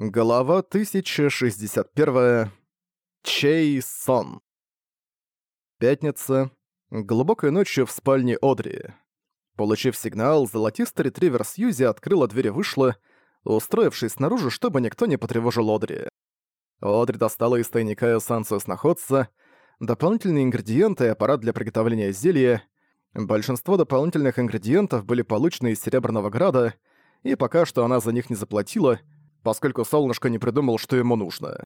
Глава 1061. Чей сон. Пятница. Глубокой ночью в спальне Одри. Получив сигнал, золотистый ретривер Сьюзи открыла дверь и вышла, устроившись снаружи, чтобы никто не потревожил Одри. Одри достала из тайника эссенцию сноходца, дополнительные ингредиенты и аппарат для приготовления зелья. Большинство дополнительных ингредиентов были получены из Серебряного Града, и пока что она за них не заплатила — поскольку солнышко не придумал, что ему нужно.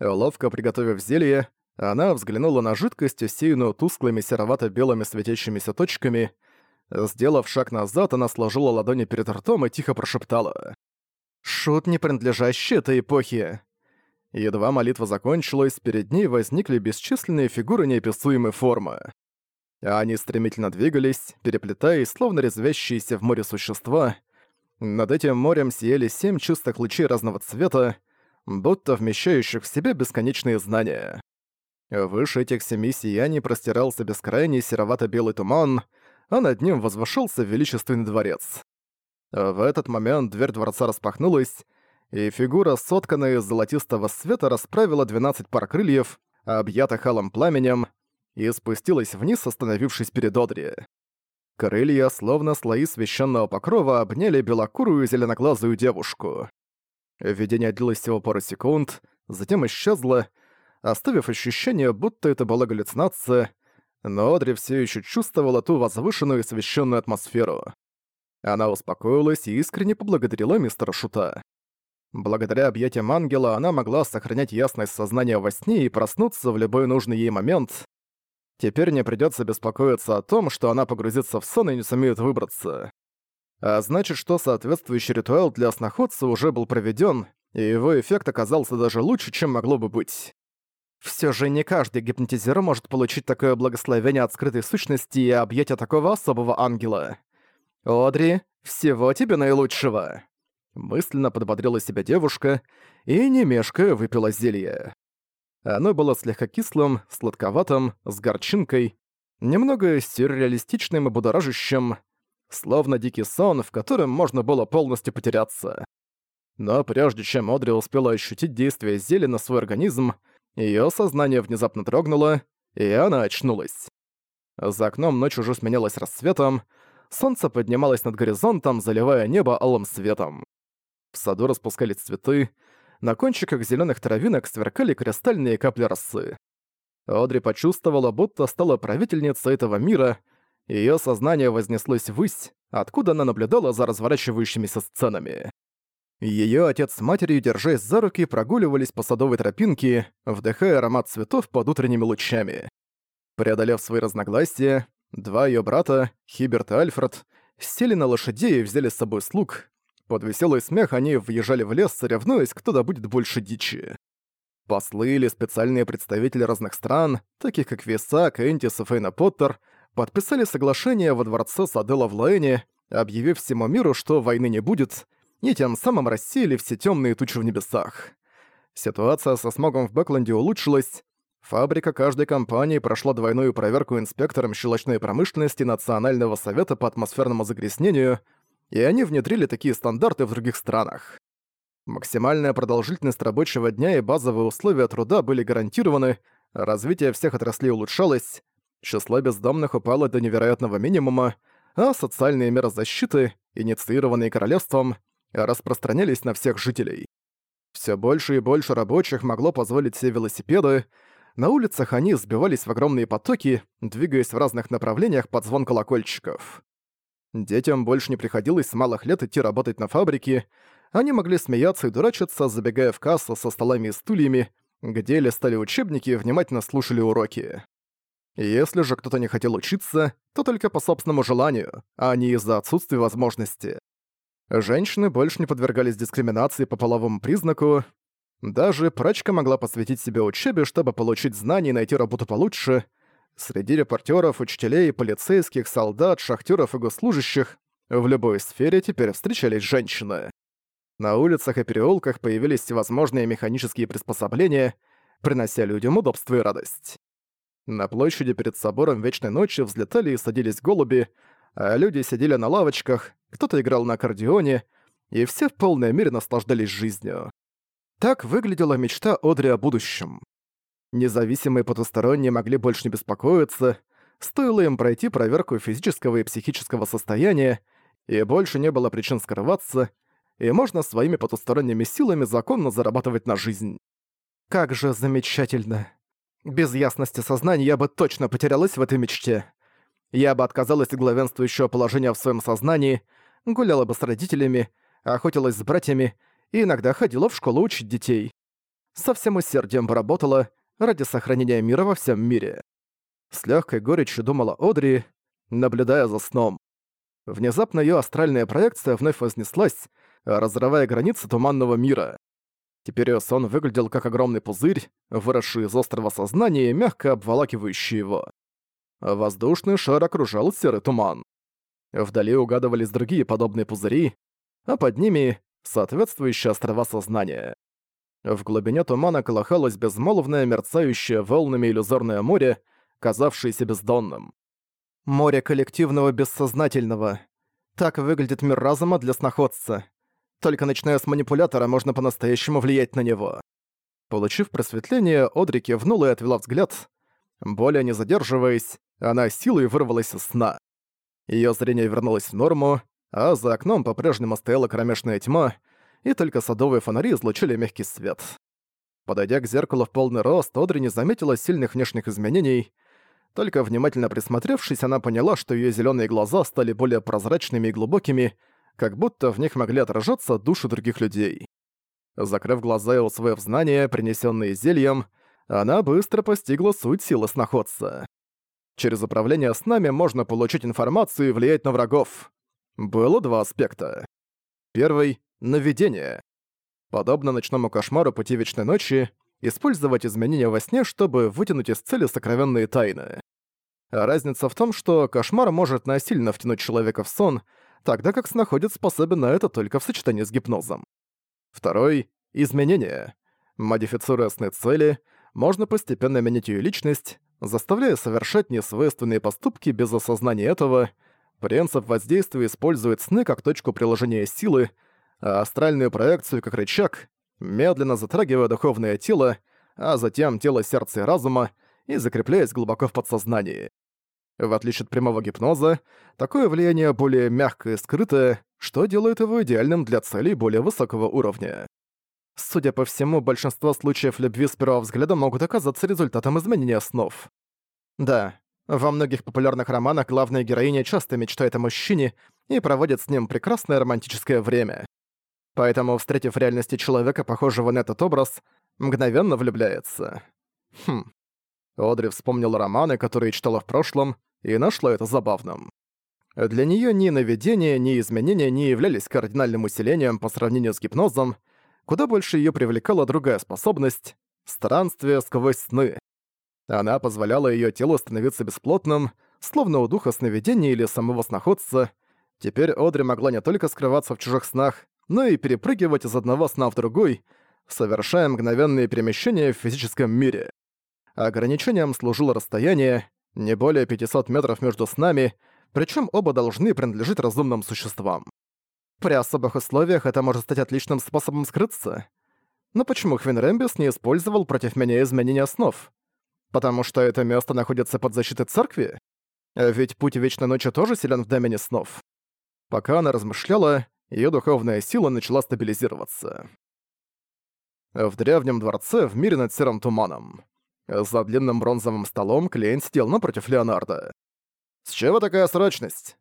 Ловко приготовив зелье, она взглянула на жидкость, усеянную тусклыми серовато-белыми светящимися точками. Сделав шаг назад, она сложила ладони перед ртом и тихо прошептала. «Шут, не принадлежащий этой эпохе!» Едва молитва закончилась, перед ней возникли бесчисленные фигуры неописуемой формы. Они стремительно двигались, переплетаясь, словно резвящиеся в море существа — над этим морем сияли семь чистых лучей разного цвета, будто вмещающих в себя бесконечные знания. Выше этих семи сияний простирался бескрайний серовато-белый туман, а над ним возвышался величественный дворец. В этот момент дверь дворца распахнулась, и фигура, сотканная из золотистого света, расправила 12 пар крыльев, объятых алым пламенем, и спустилась вниз, остановившись перед Одри. Крылья, словно слои священного покрова, обняли белокурую зеленоглазую девушку. Видение длилось всего пару секунд, затем исчезло, оставив ощущение, будто это была галлюцинация, но Одри все еще чувствовала ту возвышенную и священную атмосферу. Она успокоилась и искренне поблагодарила мистера Шута. Благодаря объятиям ангела она могла сохранять ясность сознания во сне и проснуться в любой нужный ей момент, Теперь не придётся беспокоиться о том, что она погрузится в сон и не сумеет выбраться. А значит, что соответствующий ритуал для сноходца уже был проведён, и его эффект оказался даже лучше, чем могло бы быть. Всё же не каждый гипнотизер может получить такое благословение от скрытой сущности и объятия такого особого ангела. «Одри, всего тебе наилучшего!» Мысленно подбодрила себя девушка и, не мешкая, выпила зелье. Оно было слегка кислым, сладковатым, с горчинкой, немного сюрреалистичным и будоражащим, словно дикий сон, в котором можно было полностью потеряться. Но прежде чем Одри успела ощутить действие зелья на свой организм, ее сознание внезапно дрогнуло, и она очнулась. За окном ночь уже сменялась рассветом, солнце поднималось над горизонтом, заливая небо алым светом. В саду распускались цветы, на кончиках зеленых травинок сверкали кристальные капли росы. Одри почувствовала, будто стала правительницей этого мира, ее сознание вознеслось ввысь, откуда она наблюдала за разворачивающимися сценами. Ее отец с матерью, держась за руки, прогуливались по садовой тропинке, вдыхая аромат цветов под утренними лучами. Преодолев свои разногласия, два ее брата, Хиберт и Альфред, сели на лошадей и взяли с собой слуг, под веселый смех они въезжали в лес, соревнуясь, кто добудет больше дичи. Послы или специальные представители разных стран, таких как Висак, Энтис и Фейна Поттер, подписали соглашение во дворце Садела в Лаэне, объявив всему миру, что войны не будет, и тем самым рассеяли все темные тучи в небесах. Ситуация со смогом в Бэкленде улучшилась, Фабрика каждой компании прошла двойную проверку инспектором щелочной промышленности Национального совета по атмосферному загрязнению – и они внедрили такие стандарты в других странах. Максимальная продолжительность рабочего дня и базовые условия труда были гарантированы, развитие всех отраслей улучшалось, число бездомных упало до невероятного минимума, а социальные меры защиты, инициированные королевством, распространялись на всех жителей. Все больше и больше рабочих могло позволить себе велосипеды, на улицах они сбивались в огромные потоки, двигаясь в разных направлениях под звон колокольчиков. Детям больше не приходилось с малых лет идти работать на фабрике, они могли смеяться и дурачиться, забегая в кассу со столами и стульями, где листали учебники и внимательно слушали уроки. Если же кто-то не хотел учиться, то только по собственному желанию, а не из-за отсутствия возможности. Женщины больше не подвергались дискриминации по половому признаку. Даже прачка могла посвятить себя учебе, чтобы получить знания и найти работу получше — Среди репортеров, учителей, полицейских, солдат, шахтеров и госслужащих в любой сфере теперь встречались женщины. На улицах и переулках появились всевозможные механические приспособления, принося людям удобство и радость. На площади перед собором Вечной Ночи взлетали и садились голуби, а люди сидели на лавочках, кто-то играл на аккордеоне, и все в полной мере наслаждались жизнью. Так выглядела мечта Одри о будущем. Независимые потусторонние могли больше не беспокоиться, стоило им пройти проверку физического и психического состояния, и больше не было причин скрываться, и можно своими потусторонними силами законно зарабатывать на жизнь. Как же замечательно. Без ясности сознания я бы точно потерялась в этой мечте. Я бы отказалась от главенствующего положения в своем сознании, гуляла бы с родителями, охотилась с братьями и иногда ходила в школу учить детей. Со всем усердием бы работала — ради сохранения мира во всем мире. С легкой горечью думала Одри, наблюдая за сном. Внезапно ее астральная проекция вновь вознеслась, разрывая границы туманного мира. Теперь её сон выглядел как огромный пузырь, выросший из острого сознания и мягко обволакивающий его. Воздушный шар окружал серый туман. Вдали угадывались другие подобные пузыри, а под ними — соответствующие острова сознания. В глубине тумана колыхалось безмолвное, мерцающее волнами иллюзорное море, казавшееся бездонным. «Море коллективного бессознательного. Так выглядит мир разума для сноходца. Только начиная с манипулятора, можно по-настоящему влиять на него». Получив просветление, Одри кивнула и отвела взгляд. Более не задерживаясь, она силой вырвалась из сна. Её зрение вернулось в норму, а за окном по-прежнему стояла кромешная тьма — и только садовые фонари излучили мягкий свет. Подойдя к зеркалу в полный рост, Одри не заметила сильных внешних изменений. Только внимательно присмотревшись, она поняла, что ее зеленые глаза стали более прозрачными и глубокими, как будто в них могли отражаться души других людей. Закрыв глаза и усвоив знания, принесенные зельем, она быстро постигла суть силы сноходца. Через управление с нами можно получить информацию и влиять на врагов. Было два аспекта. Первый Наведение. Подобно ночному кошмару пути вечной ночи, использовать изменения во сне, чтобы вытянуть из цели сокровенные тайны. Разница в том, что кошмар может насильно втянуть человека в сон, тогда как сноходец способен на это только в сочетании с гипнозом. Второй — Изменение. Модифицируя сны цели, можно постепенно менять ее личность, заставляя совершать несвойственные поступки без осознания этого. Принцип воздействия использует сны как точку приложения силы — а астральную проекцию как рычаг, медленно затрагивая духовное тело, а затем тело сердца и разума, и закрепляясь глубоко в подсознании. В отличие от прямого гипноза, такое влияние более мягкое и скрытое, что делает его идеальным для целей более высокого уровня. Судя по всему, большинство случаев любви с первого взгляда могут оказаться результатом изменения снов. Да, во многих популярных романах главная героиня часто мечтает о мужчине и проводит с ним прекрасное романтическое время. Поэтому, встретив в реальности человека, похожего на этот образ, мгновенно влюбляется. Хм. Одри вспомнила романы, которые читала в прошлом, и нашла это забавным. Для неё ни наведение, ни изменения не являлись кардинальным усилением по сравнению с гипнозом, куда больше её привлекала другая способность — странствие сквозь сны. Она позволяла её телу становиться бесплотным, словно у духа сновидения или самого сноходца. Теперь Одри могла не только скрываться в чужих снах, но и перепрыгивать из одного сна в другой, совершая мгновенные перемещения в физическом мире. Ограничением служило расстояние, не более 500 метров между снами, причем оба должны принадлежать разумным существам. При особых условиях это может стать отличным способом скрыться. Но почему Хвенрембис не использовал против меня изменение снов? Потому что это место находится под защитой церкви? Ведь путь Вечной Ночи тоже силен в домене снов. Пока она размышляла, ее духовная сила начала стабилизироваться. В древнем дворце в мире над серым туманом. За длинным бронзовым столом Клейн сидел напротив Леонардо. «С чего такая срочность?»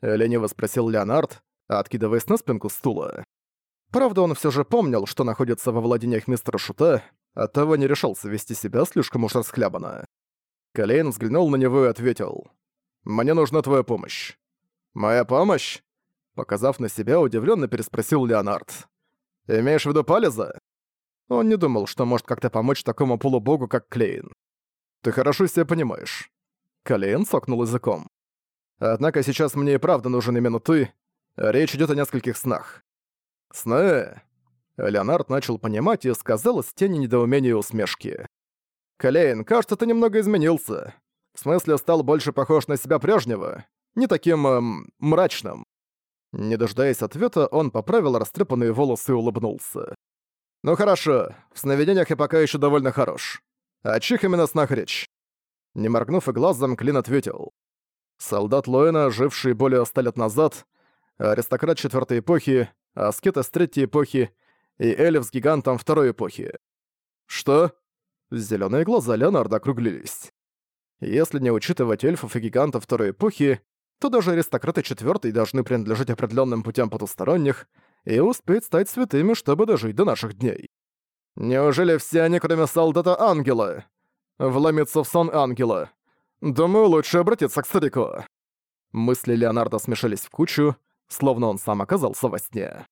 Лениво спросил Леонард, откидываясь на спинку стула. Правда, он все же помнил, что находится во владениях мистера Шута, оттого не решался вести себя слишком уж расхлябанно. Клейн взглянул на него и ответил. «Мне нужна твоя помощь». «Моя помощь?» Показав на себя, удивленно переспросил Леонард. «Имеешь в виду Палеза?» Он не думал, что может как-то помочь такому полубогу, как Клейн. «Ты хорошо себя понимаешь». Клейн сокнул языком. «Однако сейчас мне и правда нужен именно ты. Речь идет о нескольких снах». «Сны?» Леонард начал понимать и сказал с тени недоумения и усмешки. «Клейн, кажется, ты немного изменился. В смысле, стал больше похож на себя прежнего. Не таким, эм, мрачным. Не дожидаясь ответа, он поправил растрепанные волосы и улыбнулся. «Ну хорошо, в сновидениях я пока еще довольно хорош. О чьих именно снах речь?» Не моргнув и глазом, Клин ответил. Солдат Лоэна, живший более ста лет назад, аристократ четвертой эпохи, аскет из третьей эпохи и эльф с гигантом второй эпохи. «Что?» Зеленые глаза Леонарда округлились. Если не учитывать эльфов и гигантов второй эпохи, то даже аристократы четвёртой должны принадлежать определенным путям потусторонних и успеть стать святыми, чтобы дожить до наших дней. Неужели все они, кроме солдата ангела? Вломиться в сон ангела. Думаю, лучше обратиться к старику. Мысли Леонардо смешались в кучу, словно он сам оказался во сне.